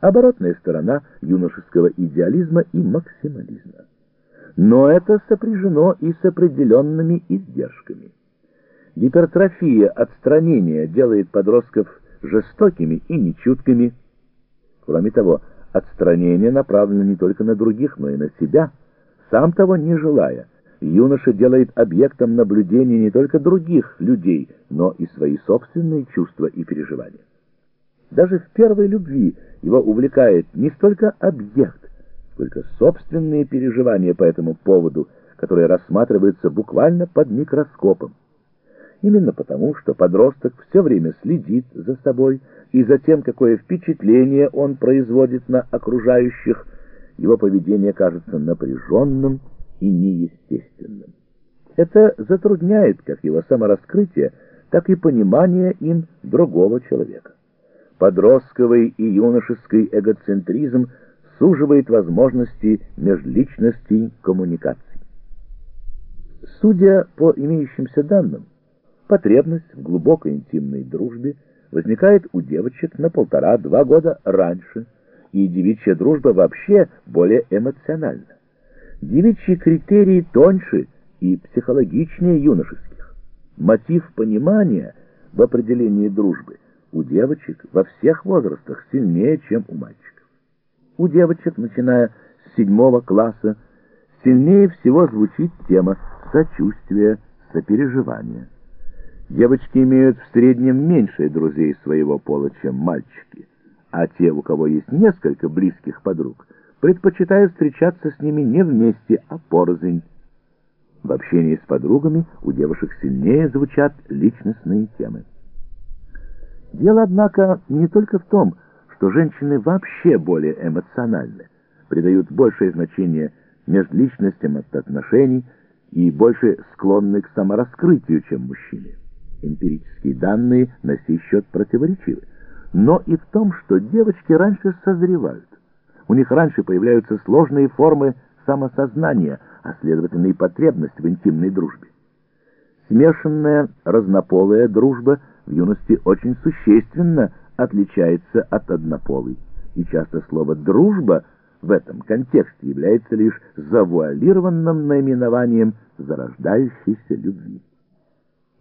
оборотная сторона юношеского идеализма и максимализма. Но это сопряжено и с определенными издержками. Гипертрофия отстранения делает подростков жестокими и нечуткими. Кроме того, отстранение направлено не только на других, но и на себя, сам того не желая. Юноша делает объектом наблюдения не только других людей, но и свои собственные чувства и переживания. Даже в первой любви его увлекает не столько объект, сколько собственные переживания по этому поводу, которые рассматриваются буквально под микроскопом. Именно потому, что подросток все время следит за собой и за тем, какое впечатление он производит на окружающих, его поведение кажется напряженным и неестественным. Это затрудняет как его самораскрытие, так и понимание им другого человека. Подростковый и юношеский эгоцентризм суживает возможности межличностей коммуникаций. Судя по имеющимся данным, потребность в глубокой интимной дружбе возникает у девочек на полтора-два года раньше, и девичья дружба вообще более эмоциональна. Девичьи критерии тоньше и психологичнее юношеских. Мотив понимания в определении дружбы у девочек во всех возрастах сильнее, чем у мальчиков. У девочек, начиная с седьмого класса, сильнее всего звучит тема сочувствия, сопереживания. Девочки имеют в среднем меньше друзей своего пола, чем мальчики, а те, у кого есть несколько близких подруг, предпочитают встречаться с ними не вместе, а порознь. В общении с подругами у девушек сильнее звучат личностные темы. Дело, однако, не только в том, что женщины вообще более эмоциональны, придают большее значение межличностям от отношений и больше склонны к самораскрытию, чем мужчины. Эмпирические данные на сей счет противоречивы. Но и в том, что девочки раньше созревают. У них раньше появляются сложные формы самосознания, а следовательно и потребность в интимной дружбе. Смешанная разнополая дружба в юности очень существенно отличается от однополой, и часто слово «дружба» в этом контексте является лишь завуалированным наименованием зарождающейся любви.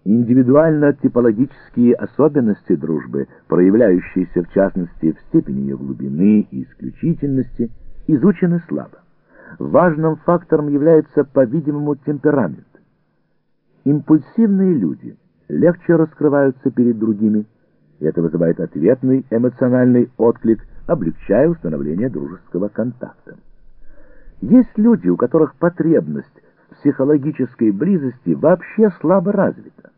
Индивидуально-типологические особенности дружбы, проявляющиеся в частности в степени ее глубины и исключительности, изучены слабо. Важным фактором является, по-видимому, темперамент. Импульсивные люди легче раскрываются перед другими, это вызывает ответный эмоциональный отклик, облегчая установление дружеского контакта. Есть люди, у которых потребность в психологической близости вообще слабо развита.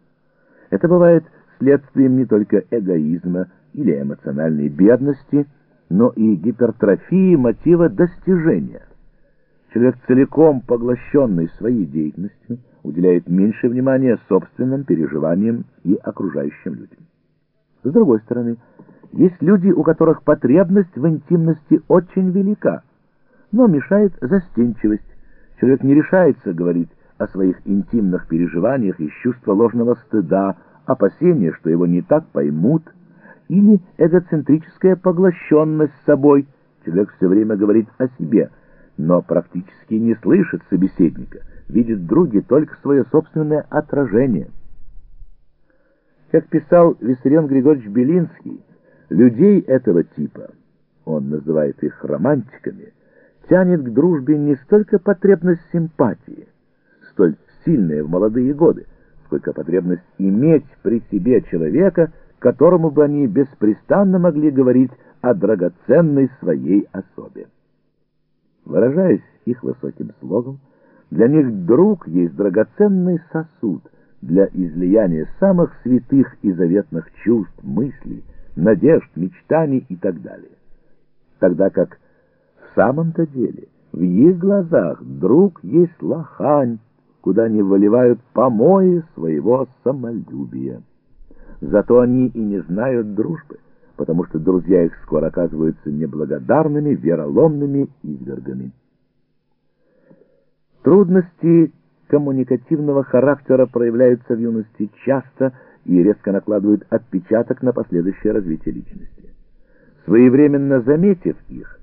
Это бывает следствием не только эгоизма или эмоциональной бедности, но и гипертрофии мотива достижения. Человек, целиком поглощенный своей деятельностью, уделяет меньше внимания собственным переживаниям и окружающим людям. С другой стороны, есть люди, у которых потребность в интимности очень велика, но мешает застенчивость. Человек не решается говорить о своих интимных переживаниях из чувства ложного стыда, опасения, что его не так поймут, или эгоцентрическая поглощенность собой. Человек все время говорит о себе, но практически не слышит собеседника, видит в друге только свое собственное отражение. Как писал Виссарион Григорьевич Белинский, людей этого типа, он называет их романтиками, тянет к дружбе не столько потребность симпатии, столь сильная в молодые годы, сколько потребность иметь при себе человека, которому бы они беспрестанно могли говорить о драгоценной своей особе. Выражаясь их высоким слогом, для них друг есть драгоценный сосуд для излияния самых святых и заветных чувств, мыслей, надежд, мечтаний и так далее. Тогда как в самом-то деле в их глазах друг есть лохань, куда не выливают помои своего самолюбия. Зато они и не знают дружбы, потому что друзья их скоро оказываются неблагодарными, вероломными извергами. Трудности коммуникативного характера проявляются в юности часто и резко накладывают отпечаток на последующее развитие личности. Своевременно заметив их,